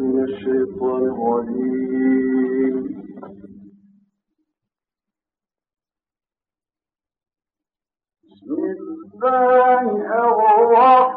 من الشيطان الرجيم بسم الله الرحمن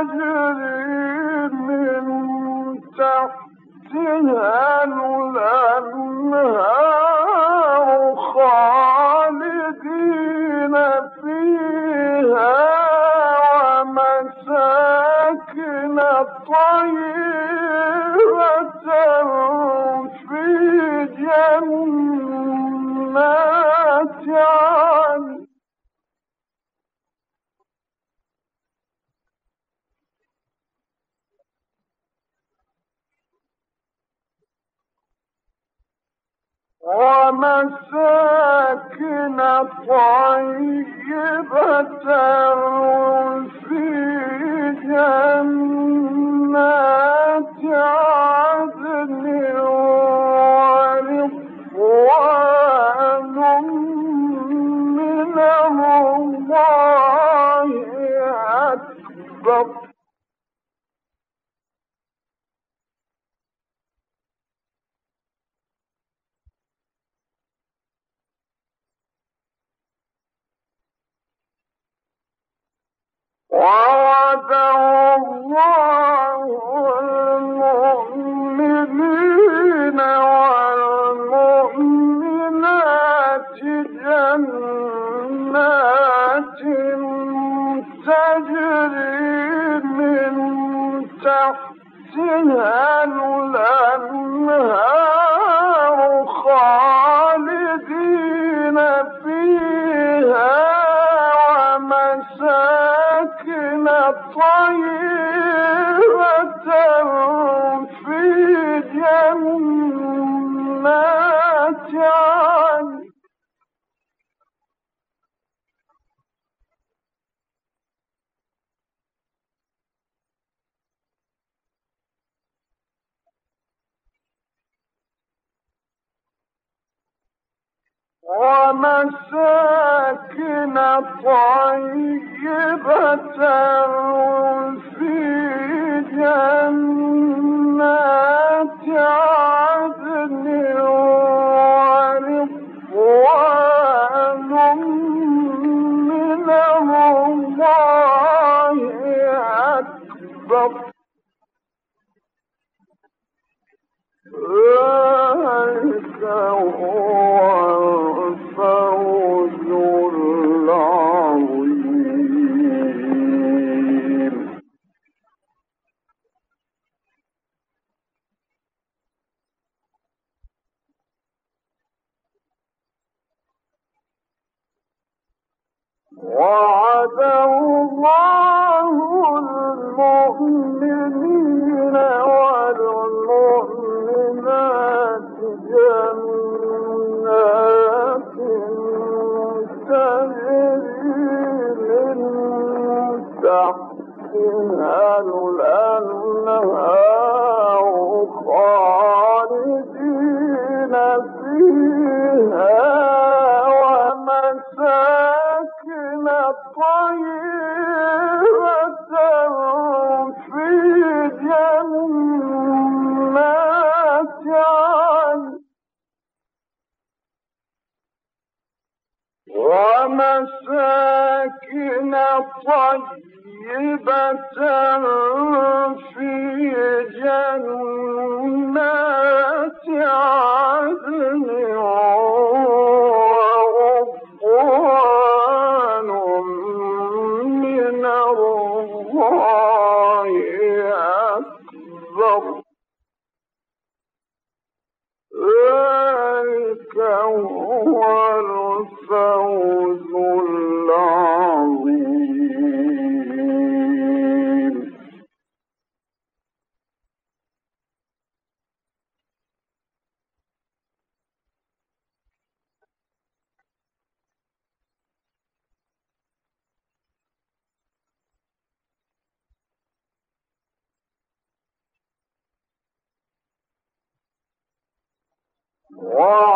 أجر ساكن طيبة ومساكن طيبة في جنات عدن ورضوان من الله أكبر. Go! Whoa!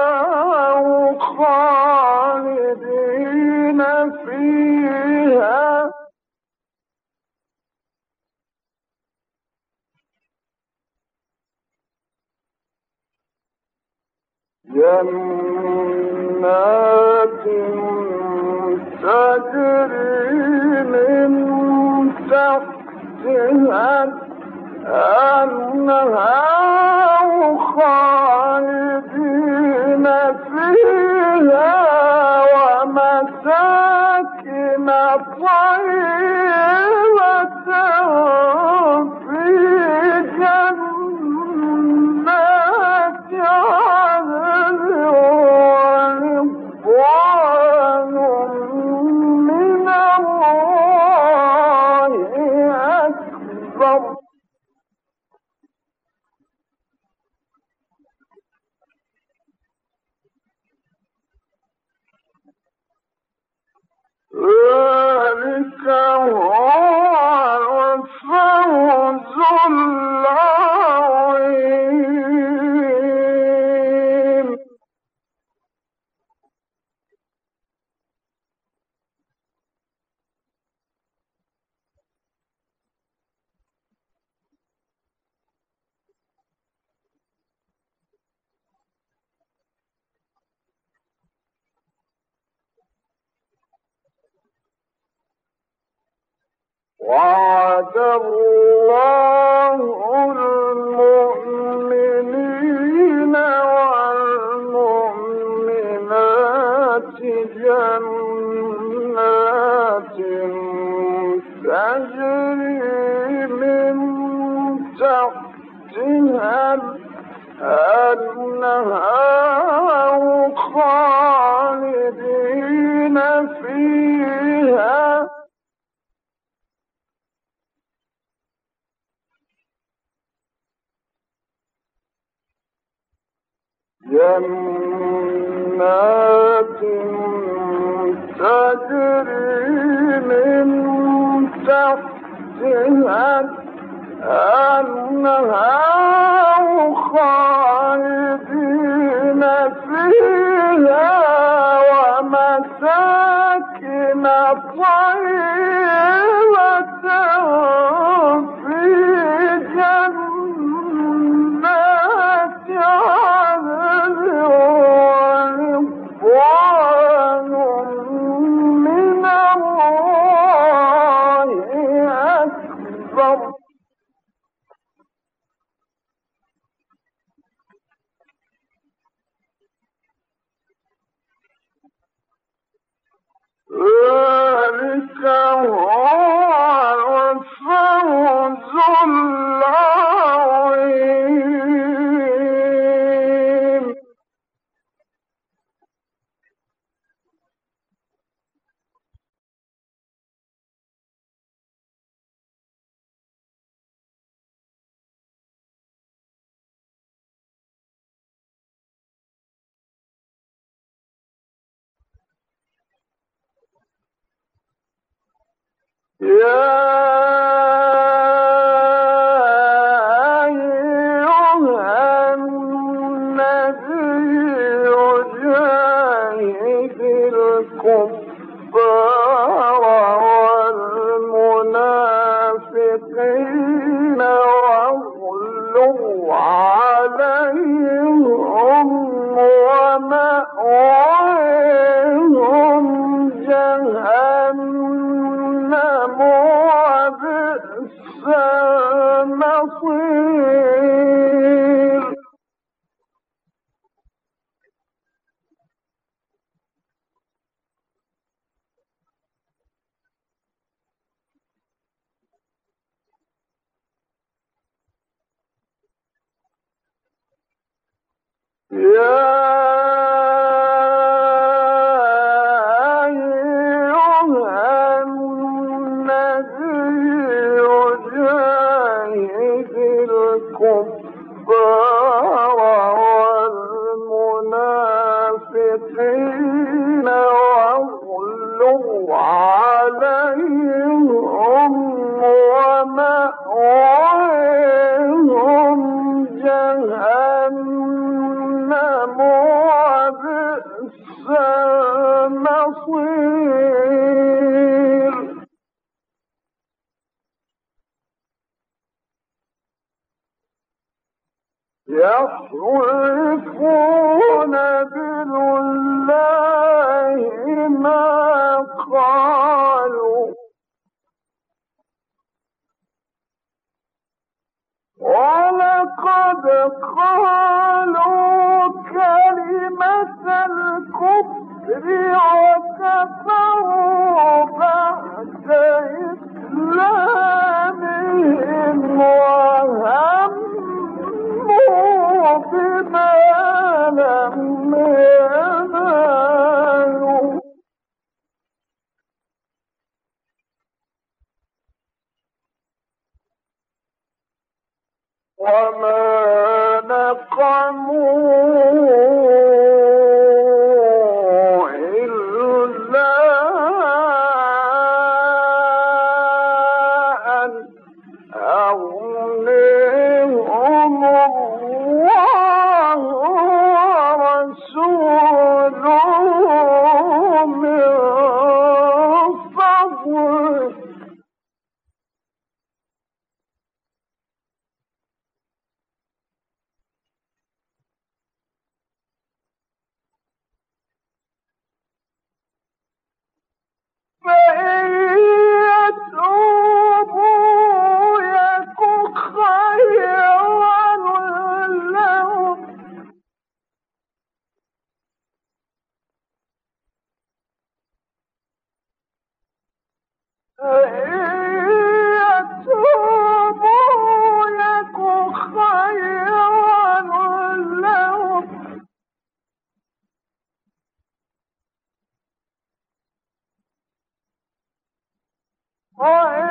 جنات تجري من تحتها الأنهار. Yeah. Yeah. Whoa. فاغني Oh,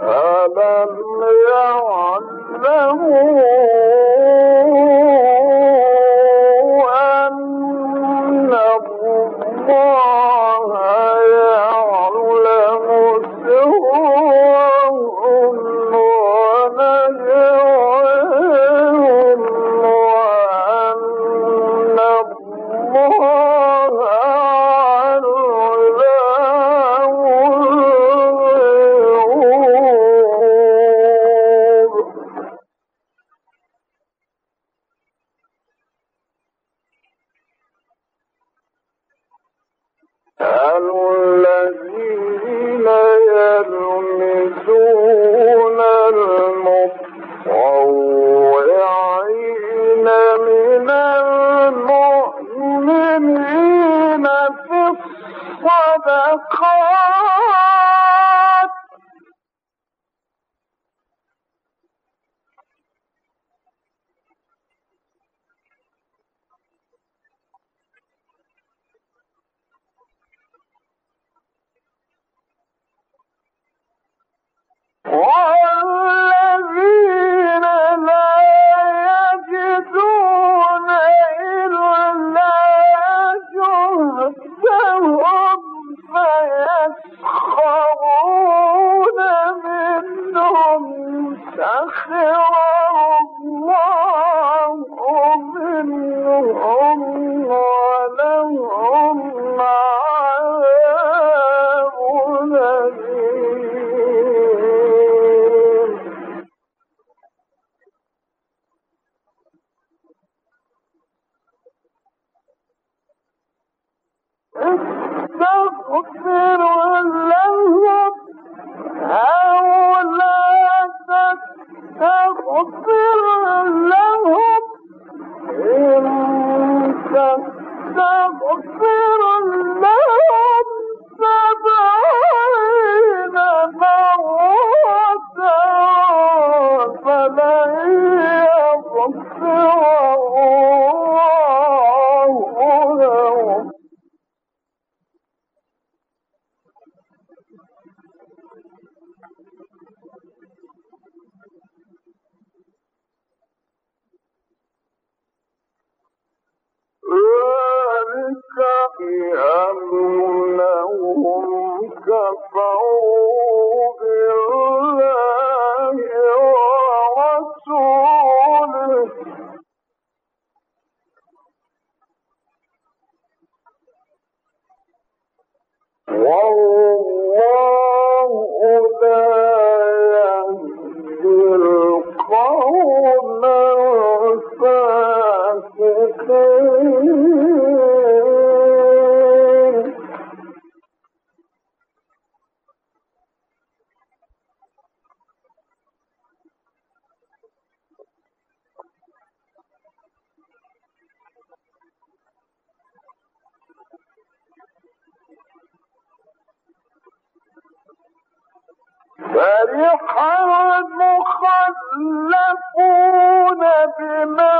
ألم يعلموا here. فرح المخلفون بما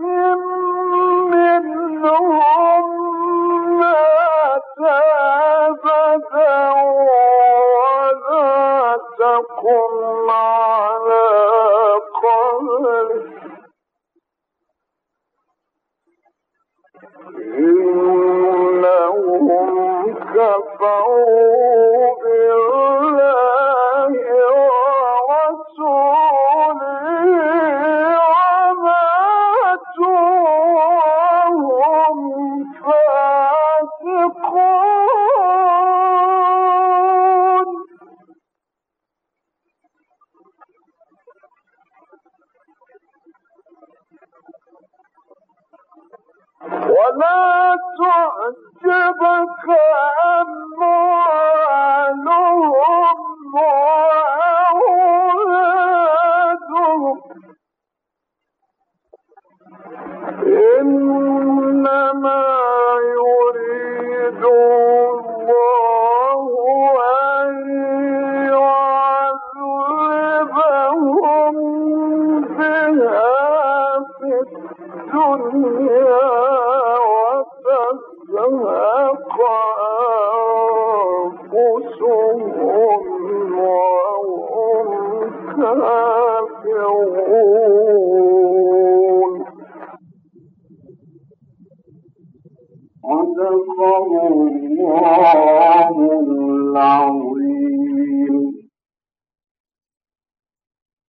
him